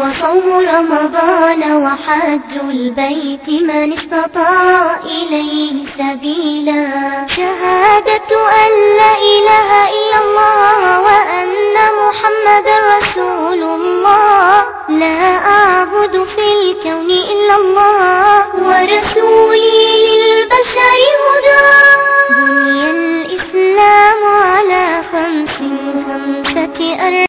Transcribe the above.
وصوم رمضان وحج البيت من استطاع إليه سبيلا. شهادة أن لا إله إلا الله وأن محمد رسول الله. لا أعبد في الكون إلا الله ورسولي للبشر هدى. بني الإسلام على خمس خمسة أرض